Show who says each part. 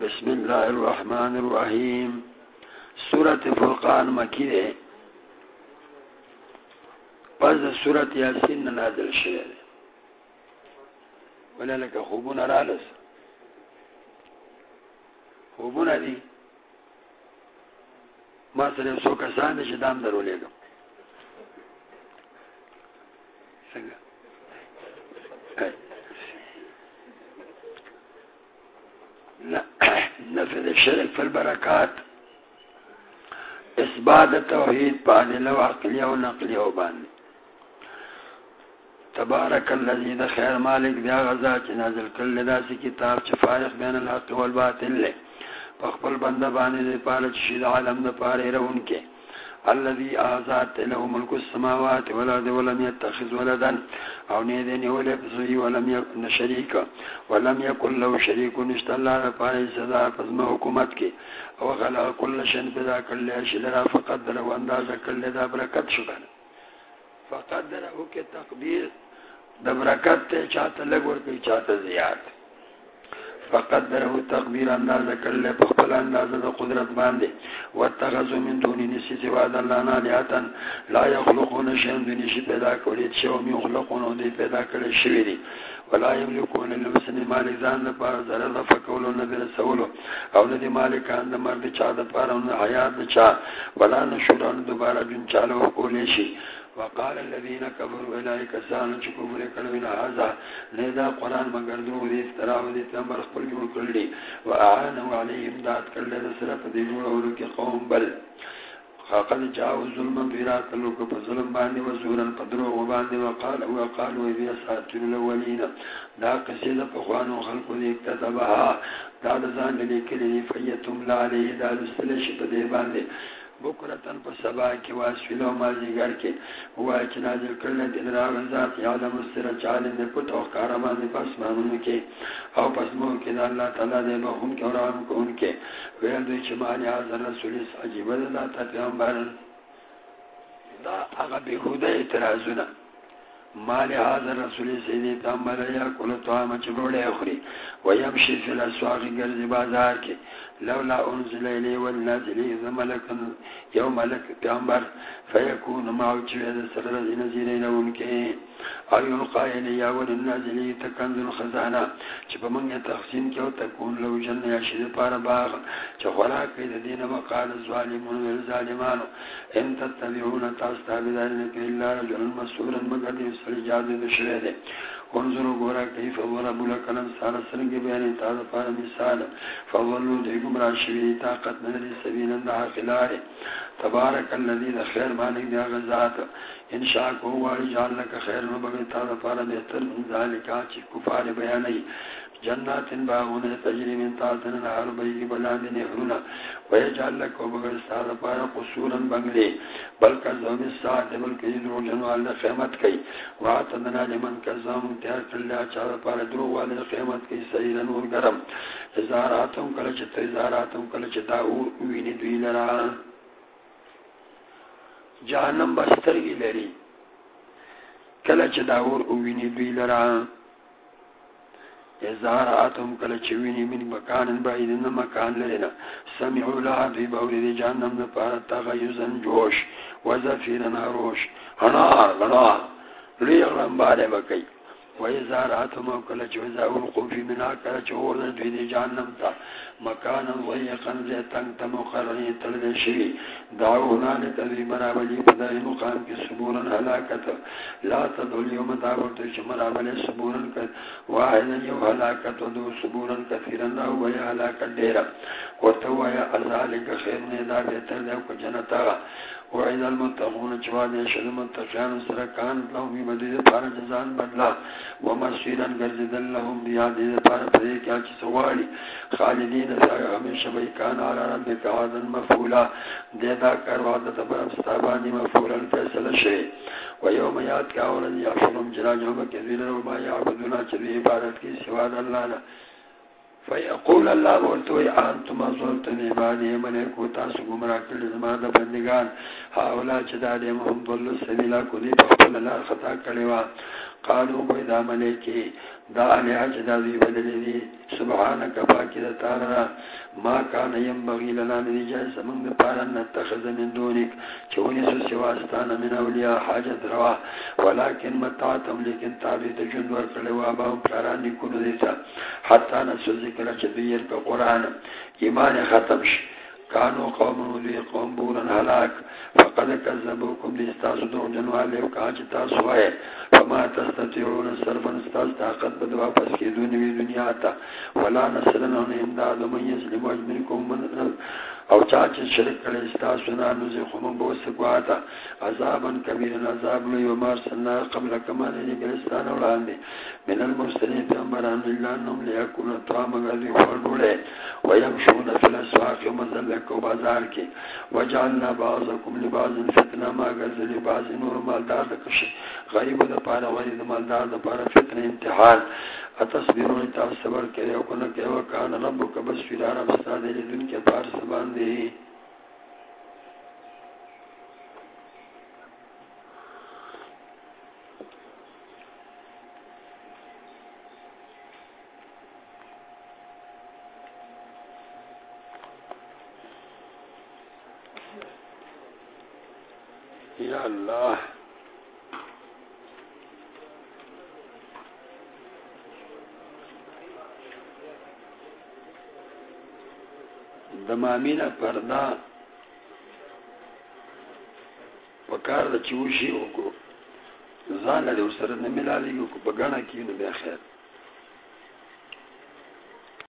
Speaker 1: بسم اللہ الرحمن الرحیم۔ سورت فرقان مکی دے۔ پس سورت یاسین نازل شده دے۔ ولی لکه خوبون رالس۔ خوبون دی ما سره سو کسان دی چې دام درو لیگم څنګه؟ نفذ الشرك في البركات اثبات التوحيد بان لو عقلية ونقلية نقلي تبارك الذي ذا خير مالك ذا غزا نازل كل داسې کتاب چې فارق بین الحق والباطل له خپل بنده باندې پاره چې عالم نه پاره رونکي الذي آزاد له ملك السماوات والارض ولم يتخذ ولدا. او نه دي ولا بزوي ولم يكن شريكا. ولم يكن له شريك نشت الله لپاره صدا فزما حکومت کې او خلق كل شيء بدا کړل شي لرا فقدر او اندازه کړل دا برکت شو کنه فقدر او کې تقدیر د برکت ته چاته لګور کې چاته فقدره تقدیر اندازه کړل په خپل اندازه د قدرت باندې. واتخذوا من دون نسی سوا د الله نه الیاتن لا یخلقون شیئا دون شی پیدا کړی چې او می خلقون دی پیدا کړی شوی دی ولا یملکون لنفسن مالک ځان لپاره ضرر فکول نه در سوالو او نه دی مالکان د مرد چا د پاره نه حیات چا. ولا نشوران دوباره جون چالو کولې شي وقال الذين كفروا اليك سان چکوبره کړه نه هاذا نه دا قران مگر درو دې ترا دې تمر خپل جوړ کړلی او اعانوا عليهم ذات کړل سره په دې جوړولو کې قوم بل. فقد جاءوا ظلما بيرات لو کو ظلم باندې و زورا قدرو و وقال او قالوا بي اساطير الاولين دا قصيده په خوانو خلقو دې كتبها دا ځان لیکلي فیتم لا عليه دا لسلش په دې باندې بکرتن پا سبا کی کې واسفلو مازیګر کی هوا چی نازل کرنے دن راغن ذات یعلم السر چالم دے پټ او کار باندې پس مانو کې او پس مو کې د الله تعالی د بهم کې اورام کوون کې ویل دوی چې معنی حاضر رسول عجیب ده تا پیغمبر دا اغا به خدای اعتراضونه مال هذا الرسول سيدي پیغمبر یا کول تو ما چبوړې اخري ويمشي في الاسواق ګرځي بازار کې لولا انزل الي والنازل اذا ملك يوم ملك پیغمبر. فيكون معه چوي د سره د نذيرين ونکه ايو قائل يا والنازل تكنز الخزانه چې په موږ تقسیم کې او تكون لو جن يا شي پار باغ. چې خلا کې د دینه وقال الظالمون والظالمان ان تتبعون تاستابدان الا رجل مسؤولا مگر دې سړي جاده نشوي دي انظروا گورا کیف ورب لکلم سارا سرنگ بیان تا دا پارا مثال فولو دی گمرا شوی طاقت ندری سبیل اندہا خلال تبارک اللذی دا خیر مالک دیا غزات انشاء کو واری جان لکا خیر نبغی تا دا پارا بہتر من ذالکا چی کفار بیانی جنات باغون تجری من تاتن نهر بیگی بلان نهرون ویجعل لکو بگر ساد پارا قصورا بنگلی بلکہ زوم الساعت بلکہ درو جنوال خیمت کئی وعتدنا لمن کزام انتحار کرلیا چار پارا درو والد خیمت کئی سیرن و گرم ازاراتم کلچ تیزاراتم کلچ داور اوینی دوی لران جہنم بسترگی لری کلچ داور اوینی دوی لران ازار آتم کل چوینی من مکان بعید ان مکان لها باوری دی جانم تغیزن جوش، وزفیرن هروش هنار غنار لیغرم بارے بکی ویزاراتم او کل چوزا القوفی منا کل چوزا دوی دی جانم تا مکانا ضیقا زیتنگ تا مقرنی تلد شوی دعونا لتدوی مرابلی پدر مقام کی سبورا حلاکت لا تدول یوم دعوتو چه مرابلی سبورا کت واحدا یو حلاکت و دو سبورا کثیرا او وی حلاکت دیرا و تو وی ازالک خیر نیدا بیتر دیو کجنتا وعید المتقون چواد یشد المتقیان سرکان لهم بدید پار جزان بدلا ومسیرن گرزدن لهم دیادید پار پدی کیا چی سواری خالدین سایا ہمیشہ بیکان آلا رب کعادن مفولا دیدا کروادت برمستابانی مفولا فیصل شے ویوم یاد کیا ورد یحشرم جراجوں بکذیر وما یعبدونا چلی عبادت کی سواد اللہ لہ فیقول اللہ بولتو ای آنتم ازولتم عبادی ملیکو تاسو گمرا کل زمان دا بندگان حاولا چدا دیم هم دولو سبیلا کدی پخپل اللہ خطا کلیوا قالو کوئی دا ملیکی دا علیہ چدا دی بدلی دی سبحانک پاکی دا. تارا ما کان یم بغی لنا ندی جائے سمنگ دا پارا نتخذ من دونک. چونی سو سواستان من اولیاء حاجت روا. ولیکن متعتم، لیکن تابی تجند ورکلوا باهم پلارانی کنو دیتا. حتی نسو ذکر چدویر کا قرآن. ایمان ختم ش کانو قوم ودوی قوم بورن حلاک فقد کذبوکم دیستاسو دو جنوالی وکا چتاسو آئے فما تستطيعون صرفا استاذ طاقت بد واپس کی دنیا دنیا تا ولا نصرن ان امداد من يسلم اجمنكم من او چاچ شرک کړي استاد سنا نو زه خو مونږ بوس کواتا عذابن کبیر عذاب لوی و ما سنا قبل کما دې ګلستان وړاندې من المرسلین پیغمبران الله نوم لیکون طعام غذی فرډوله ويمشون في الاسواق کو بازار کې وجعلنا بعضكم لبعض فتنه ما غزل بعض نور مالدار د کشي غریب د پاره غریب د مالدار د پاره فتنه امتحان اتصبرون تاسو صبر کړئ او کنه کوي وکانه ربک بس فی رب استاد دې دن کې بار سبان دی یا اللہ۔ دمامینه پردا پکار د چوشي وکړو ځان له سره نه ملالي کو په غاڼه کې نو بیا خیر۔